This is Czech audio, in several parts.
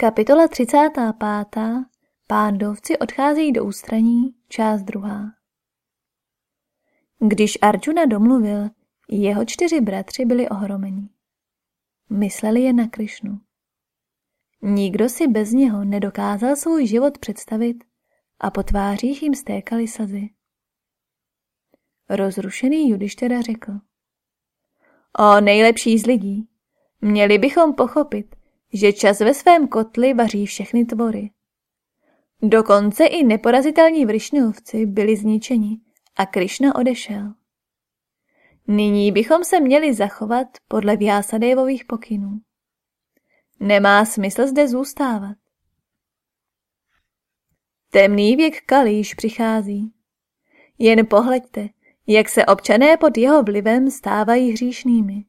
Kapitola 35. Pándovci odcházejí do ústraní, část druhá. Když Arjuna domluvil, jeho čtyři bratři byli ohromeni. Mysleli je na Krišnu. Nikdo si bez něho nedokázal svůj život představit a po tvářích jim stékaly sazy. Rozrušený Judištěra řekl. O nejlepší z lidí, měli bychom pochopit, že čas ve svém kotli vaří všechny tvory. Dokonce i neporazitelní vršňovci byli zničeni a Krišna odešel. Nyní bychom se měli zachovat podle Vyasadevových pokynů. Nemá smysl zde zůstávat. Temný věk Kali již přichází. Jen pohleďte, jak se občané pod jeho vlivem stávají hříšnými.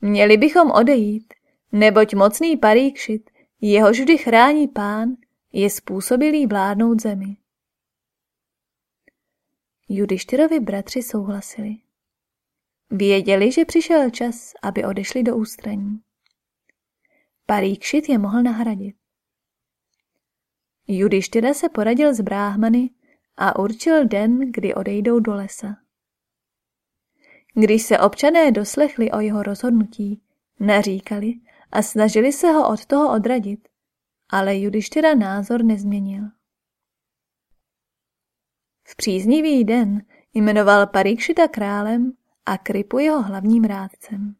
Měli bychom odejít, neboť mocný paríkšit, jehož vždy chrání pán, je způsobilý vládnout zemi. Judištyrovi bratři souhlasili. Věděli, že přišel čas, aby odešli do ústraní. Paríkšit je mohl nahradit. Judištyra se poradil s bráhmany a určil den, kdy odejdou do lesa. Když se občané doslechli o jeho rozhodnutí, naříkali a snažili se ho od toho odradit, ale Judištyra názor nezměnil. V příznivý den jmenoval Parikšita králem a Kripu jeho hlavním rádcem.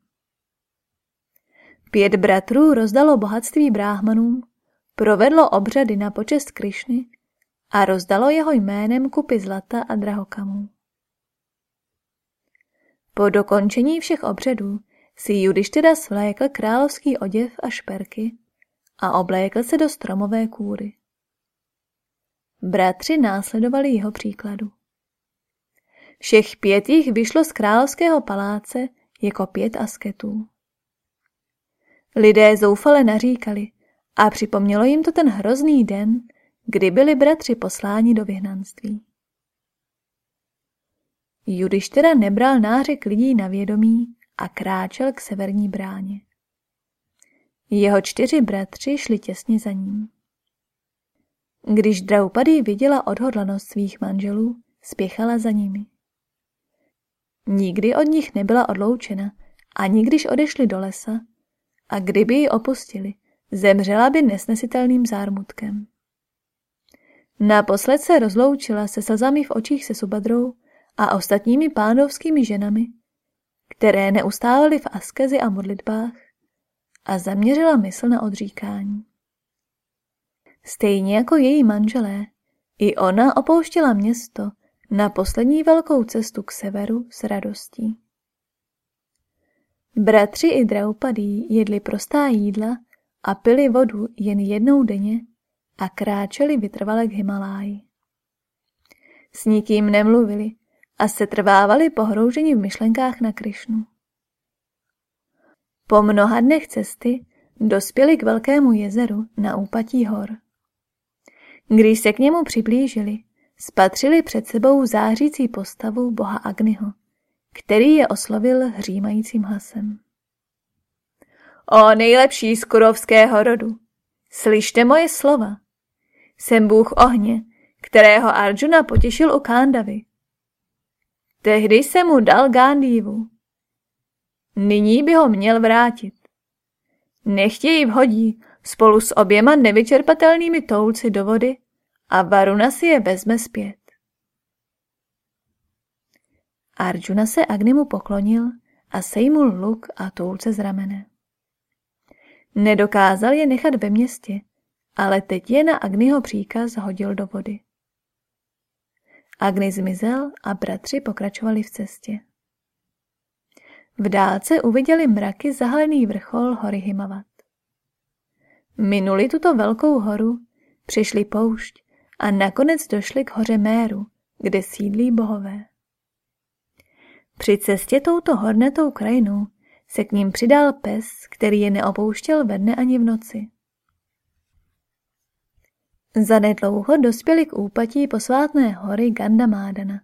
Pět bratrů rozdalo bohatství bráhmanům, provedlo obřady na počest Krišny a rozdalo jeho jménem kupy zlata a drahokamů. Po dokončení všech obřadů si Judištyra svlékl královský oděv a šperky a oblékl se do stromové kůry. Bratři následovali jeho příkladu. Všech pět jich vyšlo z královského paláce jako pět asketů. Lidé zoufale naříkali a připomnělo jim to ten hrozný den, kdy byli bratři posláni do vyhnanství. Judiš teda nebral nářek lidí na vědomí a kráčel k severní bráně. Jeho čtyři bratři šli těsně za ním. Když Draupadi viděla odhodlanost svých manželů, spěchala za nimi. Nikdy od nich nebyla odloučena, ani když odešli do lesa, a kdyby ji opustili, zemřela by nesnesitelným zármutkem. Naposled se rozloučila se slzami v očích se Subadrou a ostatními pánovskými ženami, které neustávaly v askezi a modlitbách a zaměřila mysl na odříkání. Stejně jako její manželé, i ona opouštěla město na poslední velkou cestu k severu s radostí. Bratři i Draupadí jedli prostá jídla a pili vodu jen jednou denně a kráčeli vytrvale k Himaláji. S nikým nemluvili a se trvávali pohrouženi v myšlenkách na Krišnu. Po mnoha dnech cesty dospěli k velkému jezeru na úpatí hor. Když se k němu přiblížili, spatřili před sebou zářící postavu boha Agniho, který je oslovil hřímajícím hlasem. O nejlepší z kurovského rodu, slyšte moje slova. Jsem bůh ohně, kterého Arjuna potěšil u Kándavy. Tehdy jsem mu dal Gandhivu. Nyní by ho měl vrátit. Nechtějí vhodí spolu s oběma nevyčerpatelnými toulci do vody a Varuna si je vezme zpět. Arjuna se Agnimu poklonil a sejmul luk a toulce z ramene. Nedokázal je nechat ve městě, ale teď je na Agniho příkaz hodil do vody. Agni zmizel a bratři pokračovali v cestě. V dálce uviděli mraky zahalený vrchol hory Himavat. Minuli tuto velkou horu, přišli poušť a nakonec došli k hoře Méru, kde sídlí bohové. Při cestě touto hornatou krajinou se k ním přidal pes, který je neopouštěl ve dne ani v noci. Zanedlouho dospěli k úpatí posvátné hory Gandamádana,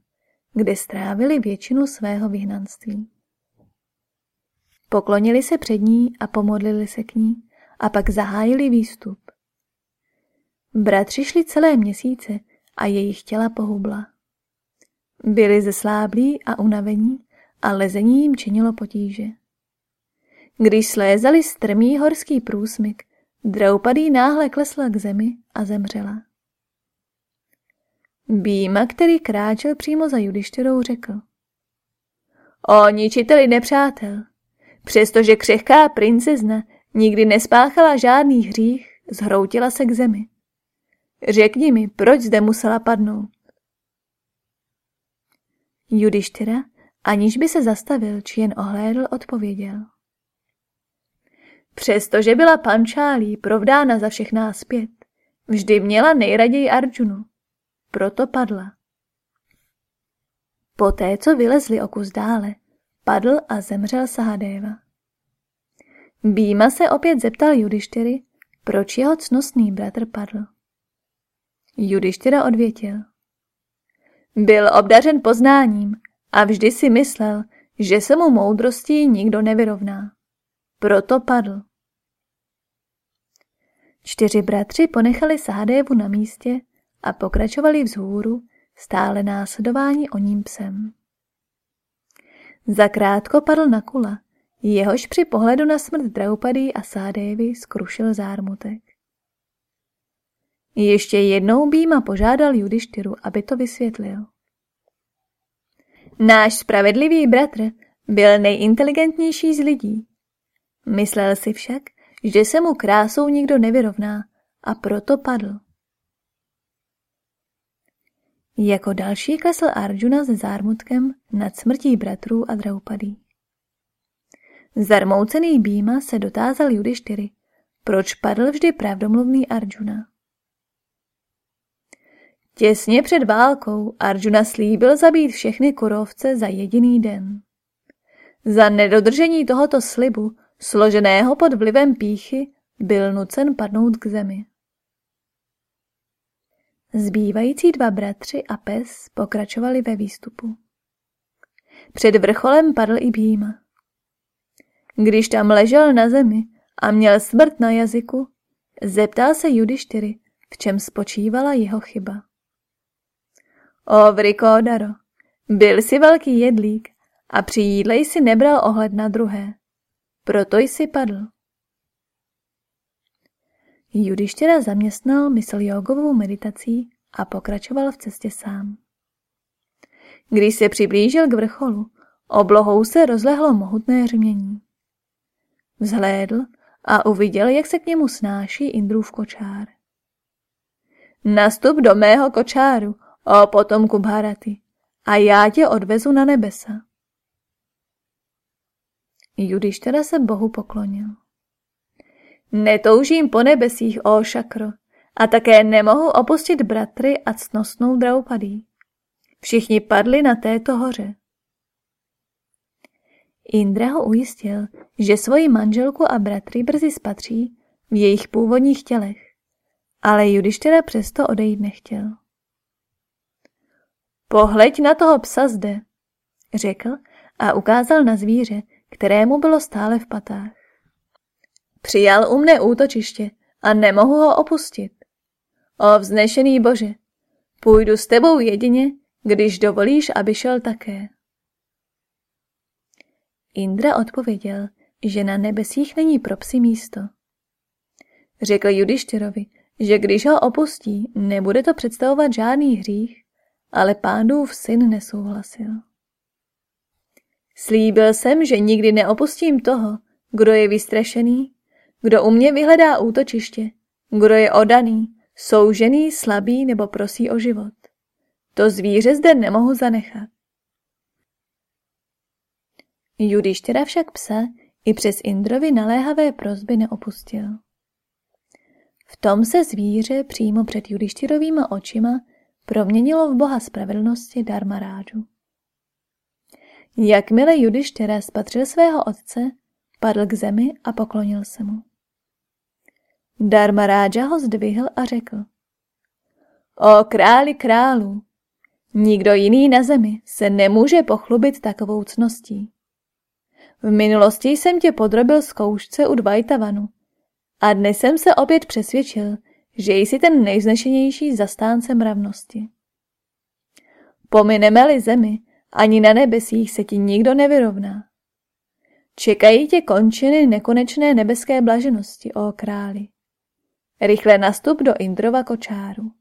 kde strávili většinu svého vyhnanství. Poklonili se před ní a pomodlili se k ní a pak zahájili výstup. Bratři šli celé měsíce a jejich těla pohubla. Byli zesláblí a unavení a lezení jim činilo potíže. Když slézali strmý horský průsmyk, Draupadý náhle klesla k zemi a zemřela. Býma, který kráčel přímo za Judištěrou, řekl. O ničiteli nepřátel, přestože křehká princezna nikdy nespáchala žádný hřích, zhroutila se k zemi. Řekni mi, proč zde musela padnout. Judištyra, aniž by se zastavil, či jen ohlédl, odpověděl. Přestože byla pančálí provdána za všechná zpět, vždy měla nejraději Arjunu. Proto padla. Poté, co vylezli o kus dále, padl a zemřel Sahadeva. Býma se opět zeptal Judištyry, proč jeho cnostný bratr padl. Judištyra odvětil. Byl obdařen poznáním a vždy si myslel, že se mu moudrostí nikdo nevyrovná. Proto padl. Čtyři bratři ponechali Sahadévu na místě a pokračovali vzhůru, stále následování o ním psem. Zakrátko padl na kula, jehož při pohledu na smrt Draupady a Sádévy skrušil zármutek. Ještě jednou Býma požádal Judištyru, aby to vysvětlil. Náš spravedlivý bratr byl nejinteligentnější z lidí. Myslel si však, že se mu krásou nikdo nevyrovná a proto padl. Jako další klesl Arjuna se zármutkem nad smrtí bratrů a Draupadí. Zarmoucený Býma se dotázal Judištyry, proč padl vždy pravdomluvný Arjuna. Těsně před válkou Arjuna slíbil zabít všechny kurovce za jediný den. Za nedodržení tohoto slibu složeného pod vlivem píchy, byl nucen padnout k zemi. Zbývající dva bratři a pes pokračovali ve výstupu. Před vrcholem padl i Bíma. Když tam ležel na zemi a měl smrt na jazyku, zeptal se Judištyry, v čem spočívala jeho chyba. O Vrikodaro, byl jsi velký jedlík a při jídle jsi nebral ohled na druhé. Proto jsi padl. Judištěra zaměstnal mysl jogovou meditací a pokračoval v cestě sám. Když se přiblížil k vrcholu, oblohou se rozlehlo mohutné řmění. Vzhlédl a uviděl, jak se k němu snáší Indrův kočár. Nastup do mého kočáru, o potomku Bharaty, a já tě odvezu na nebesa. Judištera se Bohu poklonil. Netoužím po nebesích, o šakro, a také nemohu opustit bratry a cnostnou Draupadí. Všichni padli na této hoře. Indra ho ujistil, že svoji manželku a bratry brzy spatří v jejich původních tělech, ale Judištera přesto odejít nechtěl. Pohleď na toho psa zde, řekl a ukázal na zvíře, kterému bylo stále v patách. Přijal u mne útočiště a nemohu ho opustit. O vznešený bože, půjdu s tebou jedině, když dovolíš, aby šel také. Indra odpověděl, že na nebesích není pro psi místo. Řekl Judištyrovi, že když ho opustí, nebude to představovat žádný hřích, ale pánův syn nesouhlasil. Slíbil jsem, že nikdy neopustím toho, kdo je vystrašený, kdo u mě vyhledá útočiště, kdo je odaný, soužený, slabý nebo prosí o život. To zvíře zde nemohu zanechat. Judištěra však psa i přes Indrovi naléhavé prozby neopustil. V tom se zvíře přímo před Judištěrovýma očima proměnilo v boha spravedlnosti Dharmarážu. Jakmile Judištěra spatřil svého otce, padl k zemi a poklonil se mu. Dharmaráža ho zdvihl a řekl. O králi králů, nikdo jiný na zemi se nemůže pochlubit takovou cností. V minulosti jsem tě podrobil zkoušce u Dvajtavanu A dnes jsem se opět přesvědčil, že jsi ten nejznešenější zastánce mravnosti. Pomineme-li zemi, ani na nebesích se ti nikdo nevyrovná. Čekají tě končiny nekonečné nebeské blaženosti, o králi. Rychle nastup do Indrova kočáru.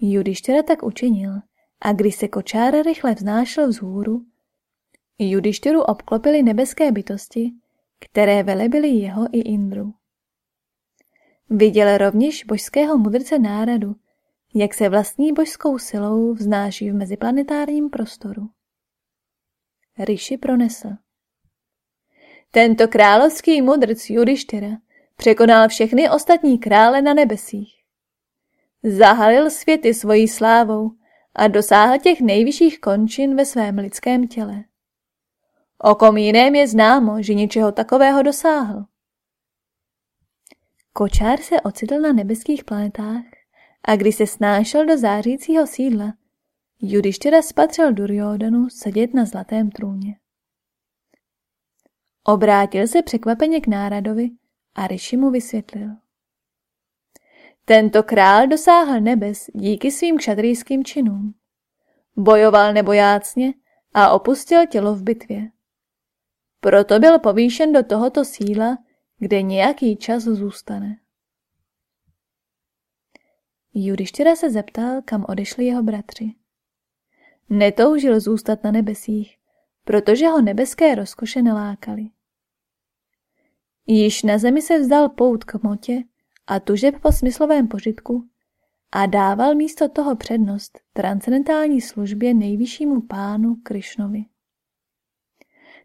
Judištěra tak učinil a když se kočár rychle vznášel vzhůru, Judištěru obklopili nebeské bytosti, které velebily jeho i Indru. Viděl rovněž božského mudrce náradu, jak se vlastní božskou silou vznáší v meziplanetárním prostoru. Rishi pronesl. Tento královský mudrc Judištyra překonal všechny ostatní krále na nebesích. Zahalil světy svojí slávou a dosáhl těch nejvyšších končin ve svém lidském těle. O kom jiném je známo, že něčeho takového dosáhl. Kočár se ocitl na nebeských planetách a když se snášel do zářícího sídla, Judištěra spatřil Duryodanu sedět na zlatém trůně. Obrátil se překvapeně k náradovi a Rishi mu vysvětlil. Tento král dosáhl nebes díky svým kšatrijským činům. Bojoval nebojácně a opustil tělo v bitvě. Proto byl povýšen do tohoto síla, kde nějaký čas zůstane. Judištěra se zeptal, kam odešli jeho bratři. Netoužil zůstat na nebesích, protože ho nebeské rozkoše nelákaly. Již na zemi se vzdal pout k motě a tužeb po smyslovém požitku a dával místo toho přednost transcendentální službě nejvyššímu pánu Krišnovi.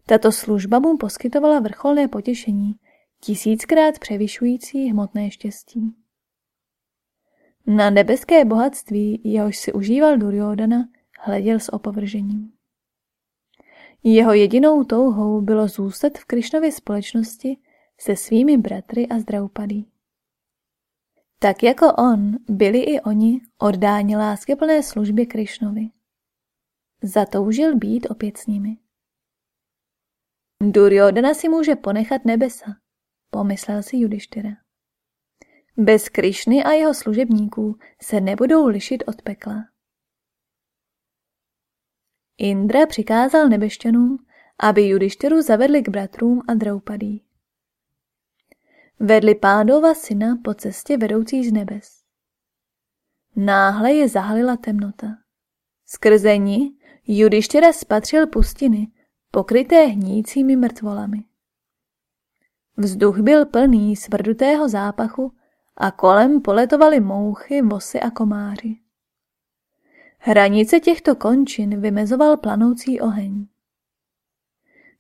Tato služba mu poskytovala vrcholné potěšení, tisíckrát převyšující hmotné štěstí. Na nebeské bohatství, jehož si užíval Duryodana, hleděl s opovržením. Jeho jedinou touhou bylo zůstat v Krišnově společnosti se svými bratry a zdravpadí. Tak jako on, byli i oni oddáni plné službě Krišnovi. Zatoužil být opět s nimi. Duryodhana si může ponechat nebesa, pomyslel si Judištyra. Bez Krišny a jeho služebníků se nebudou lišit od pekla. Indra přikázal nebešťanům, aby Judištyru zavedli k bratrům a Draupadí. Vedli pádova syna po cestě vedoucí z nebes. Náhle je zahalila temnota. Skrze ní Judištěra spatřil pustiny, pokryté hnícími mrtvolami. Vzduch byl plný svrdutého zápachu a kolem poletovaly mouchy, vosy a komáři. Hranice těchto končin vymezoval planoucí oheň.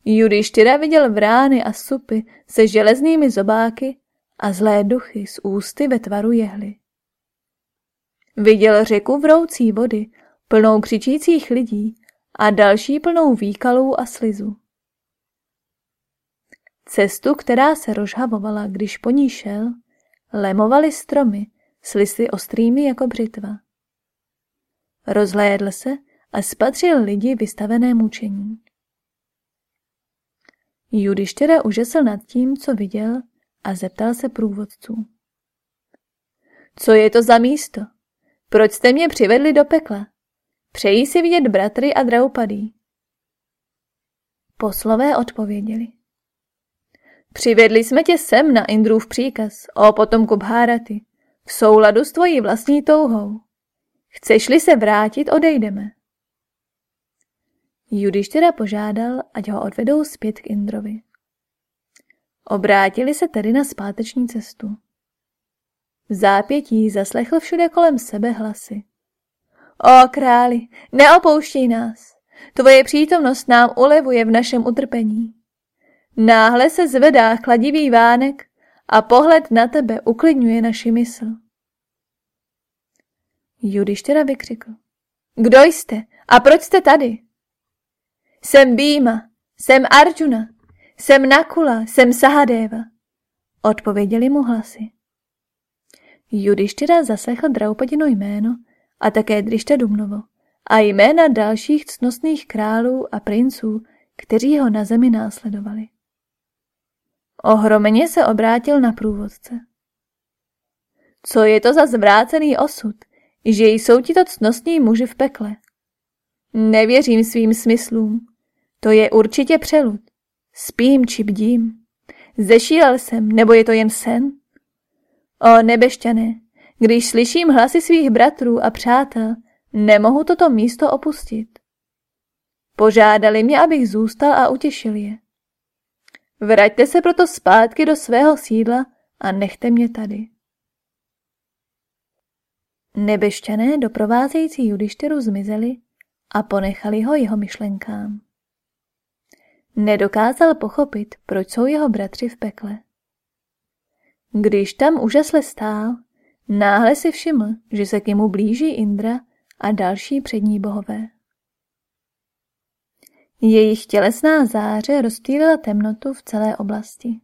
Judištyra viděl vrány a supy se železnými zobáky a zlé duchy z ústy ve tvaru jehly. Viděl řeku vroucí vody, plnou křičících lidí a další plnou výkalů a slizu. Cestu, která se rozhavovala, když po ní šel, lemovaly stromy s listy ostrými jako břitva. Rozhlédl se a spatřil lidi vystavené mučení. Judištěra užasl nad tím, co viděl a zeptal se průvodců. Co je to za místo? Proč jste mě přivedli do pekla? Přejí si vidět bratry a draupadí. Poslové odpověděli. Přivedli jsme tě sem na Indrův příkaz, o potomku Bháraty, v souladu s tvojí vlastní touhou. Chceš-li se vrátit, odejdeme. Judištěra požádal, ať ho odvedou zpět k Indrovi. Obrátili se tedy na zpáteční cestu. V zápětí zaslechl všude kolem sebe hlasy. O králi, neopouštěj nás. Tvoje přítomnost nám ulevuje v našem utrpení. Náhle se zvedá chladivý vánek a pohled na tebe uklidňuje naši mysl. Judištěra vykřikl. Kdo jste a proč jste tady? Jsem Býma, jsem Arjuna, jsem Nakula, jsem Sahadeva. Odpověděli mu hlasy. Judištěra zaslechl Draupadino jméno a také Drišta Dumnovo a jména dalších cnostných králů a princů, kteří ho na zemi následovali. Ohromeně se obrátil na průvodce. Co je to za zvrácený osud, že jsou ti to cnostní muži v pekle? Nevěřím svým smyslům. To je určitě přelud. Spím či bdím. Zešílel jsem, nebo je to jen sen? O nebešťané, když slyším hlasy svých bratrů a přátel, nemohu toto místo opustit. Požádali mě, abych zůstal a utěšil je. Vraťte se proto zpátky do svého sídla a nechte mě tady. Nebešťané doprovázející judištyru zmizeli a ponechali ho jeho myšlenkám. Nedokázal pochopit, proč jsou jeho bratři v pekle. Když tam úžasle stál, náhle si všiml, že se k němu blíží Indra a další přední bohové. Jejich tělesná záře rozptýlila temnotu v celé oblasti.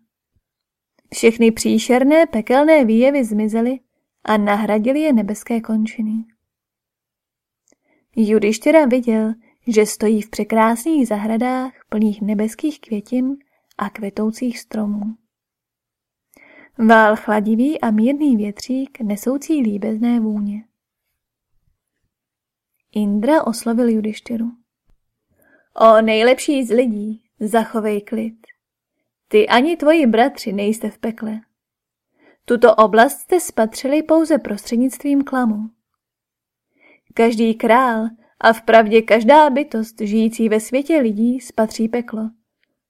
Všechny příšerné pekelné výjevy zmizely a nahradili je nebeské končiny. Judištěra viděl, že stojí v překrásných zahradách plných nebeských květin a kvetoucích stromů. Vál chladivý a mírný větřík nesoucí líbezné vůně. Indra oslovil Judištěru. O nejlepší z lidí, zachovej klid. Ty ani tvoji bratři nejste v pekle. Tuto oblast jste spatřili pouze prostřednictvím klamu. Každý král a vpravdě každá bytost žijící ve světě lidí spatří peklo,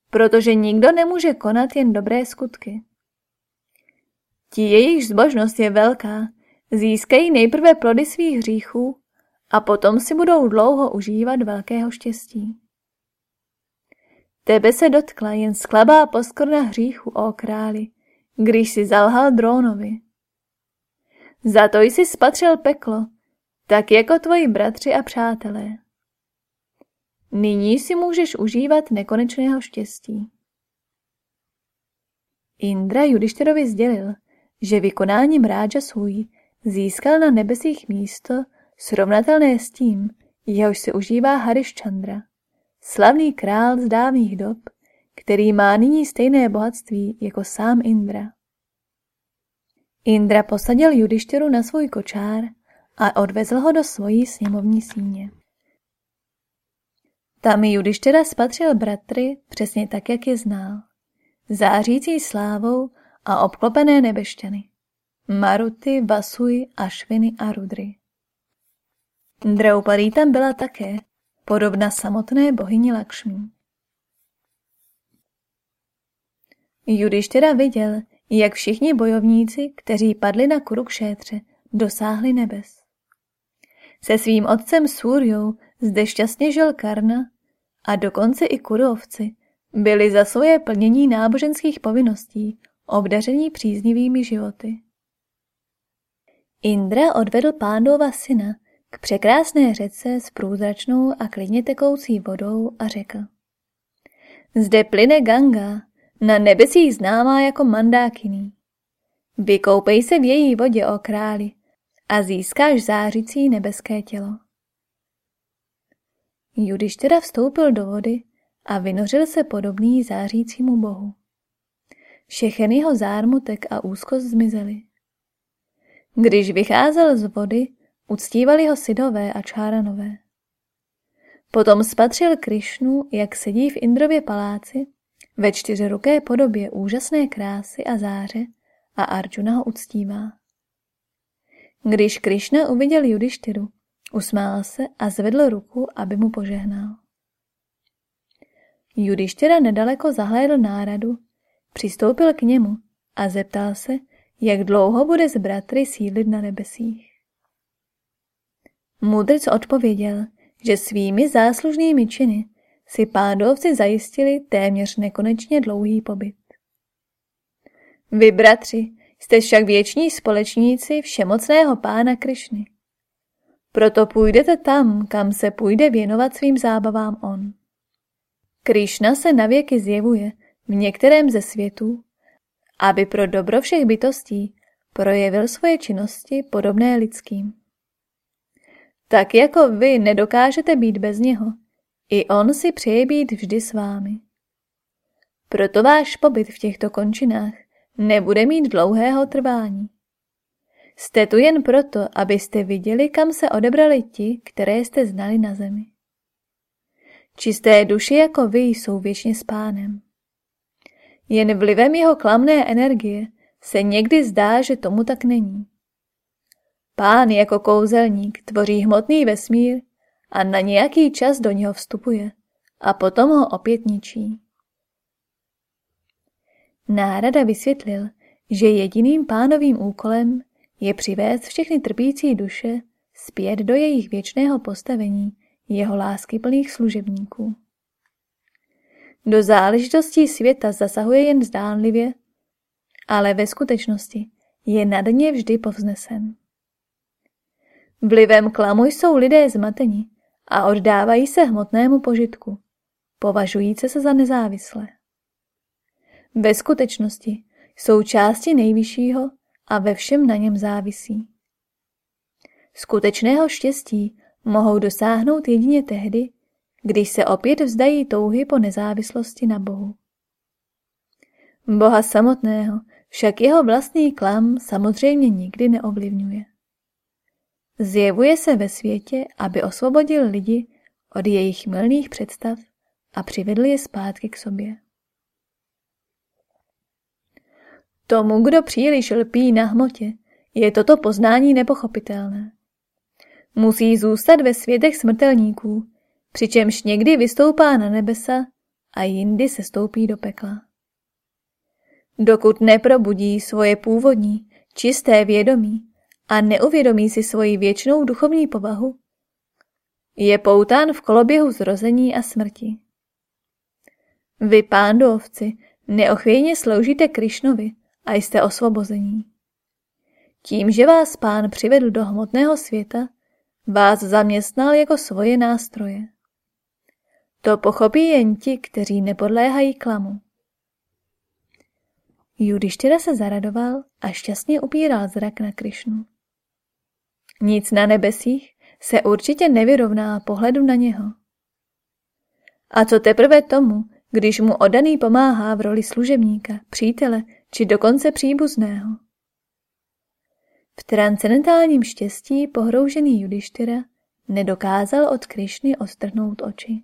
protože nikdo nemůže konat jen dobré skutky. Ti jejich zbožnost je velká, získají nejprve plody svých hříchů a potom si budou dlouho užívat velkého štěstí. Tebe se dotkla jen sklabá poskorna hříchu, o králi, když si zalhal drónovi. Za to jsi spatřil peklo, tak jako tvoji bratři a přátelé. Nyní si můžeš užívat nekonečného štěstí. Indra Judišterovi sdělil, že vykonáním ráža svůj získal na nebesích místo srovnatelné s tím, jehož se užívá Harišchandra, slavný král z dávných dob, který má nyní stejné bohatství jako sám Indra. Indra posadil Judištěru na svůj kočár a odvezl ho do svojí sněmovní síně. Tam Judištěra spatřil bratry přesně tak, jak je znal. Zářící slávou a obklopené nebešťany. Maruty, Vasuj, Ašviny a Rudry. Draupadý tam byla také, podobna samotné bohyni Lakšmí. Judištěra viděl, jak všichni bojovníci, kteří padli na Kurukšétře, dosáhli nebes. Se svým otcem Surjou zde šťastně žil Karna a dokonce i Kurovci byli za svoje plnění náboženských povinností obdaření příznivými životy. Indra odvedl pándova syna k překrásné řece s průzračnou a klidně tekoucí vodou a řekl. Zde plyne Ganga, na nebesích známá jako Mandákiný. Vykoupej se v její vodě, o králi, a získáš zářící nebeské tělo. teda vstoupil do vody a vynořil se podobný zářícímu bohu. Všechen jeho zármutek a úzkost zmizely. Když vycházel z vody, uctívali ho Sidové a Čáranové. Potom spatřil Krišnu, jak sedí v Indrově paláci, ve čtyřiruké podobě úžasné krásy a záře a Arjuna ho uctívá. Když Krišna uviděl Judištyru, usmál se a zvedl ruku, aby mu požehnal. Judištyra nedaleko zahlédl náradu, přistoupil k němu a zeptal se, jak dlouho bude z bratry sídlit na nebesích. Mudrc odpověděl, že svými záslužnými činy si pádovci zajistili téměř nekonečně dlouhý pobyt. Vy, bratři, jste však věční společníci všemocného pána Krišny. Proto půjdete tam, kam se půjde věnovat svým zábavám on. Krišna se navěky zjevuje v některém ze světů, aby pro dobro všech bytostí projevil svoje činnosti podobné lidským. Tak jako vy nedokážete být bez něho, i on si přeje být vždy s vámi. Proto váš pobyt v těchto končinách nebude mít dlouhého trvání. Jste tu jen proto, abyste viděli, kam se odebrali ti, které jste znali na zemi. Čisté duše jako vy jsou věčně s pánem. Jen vlivem jeho klamné energie se někdy zdá, že tomu tak není. Pán jako kouzelník tvoří hmotný vesmír a na nějaký čas do něho vstupuje a potom ho opět ničí. Nárada vysvětlil, že jediným pánovým úkolem je přivést všechny trpící duše zpět do jejich věčného postavení jeho láskyplných služebníků. Do záležitostí světa zasahuje jen zdánlivě, ale ve skutečnosti je nad ně vždy povznesen. Vlivem klamu jsou lidé zmateni a oddávají se hmotnému požitku, považujíce se za nezávislé. Ve skutečnosti jsou části nejvyššího a ve všem na něm závisí. Skutečného štěstí mohou dosáhnout jedině tehdy, když se opět vzdají touhy po nezávislosti na Bohu. Boha samotného však jeho vlastní klam samozřejmě nikdy neovlivňuje. Zjevuje se ve světě, aby osvobodil lidi od jejich milných představ a přivedl je zpátky k sobě. Tomu, kdo příliš lpí na hmotě, je toto poznání nepochopitelné. Musí zůstat ve světech smrtelníků, přičemž někdy vystoupá na nebesa a jindy se stoupí do pekla. Dokud neprobudí svoje původní, čisté vědomí a neuvědomí si svoji věčnou duchovní povahu, je poután v koloběhu zrození a smrti. Vy, pándovci, neochvějně sloužíte Krišnovi a jste osvobození. Tím, že vás pán přivedl do hmotného světa, vás zaměstnal jako svoje nástroje. To pochopí jen ti, kteří nepodléhají klamu. Judištěra se zaradoval a šťastně upíral zrak na Krišnu. Nic na nebesích se určitě nevyrovná pohledu na něho. A co teprve tomu, když mu odaný pomáhá v roli služebníka, přítele či dokonce příbuzného. V transcendentálním štěstí pohroužený Judištyra nedokázal od Krišny ostrhnout oči.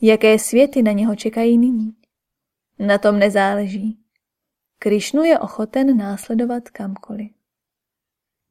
Jaké světy na něho čekají nyní? Na tom nezáleží. Krišnu je ochoten následovat kamkoliv.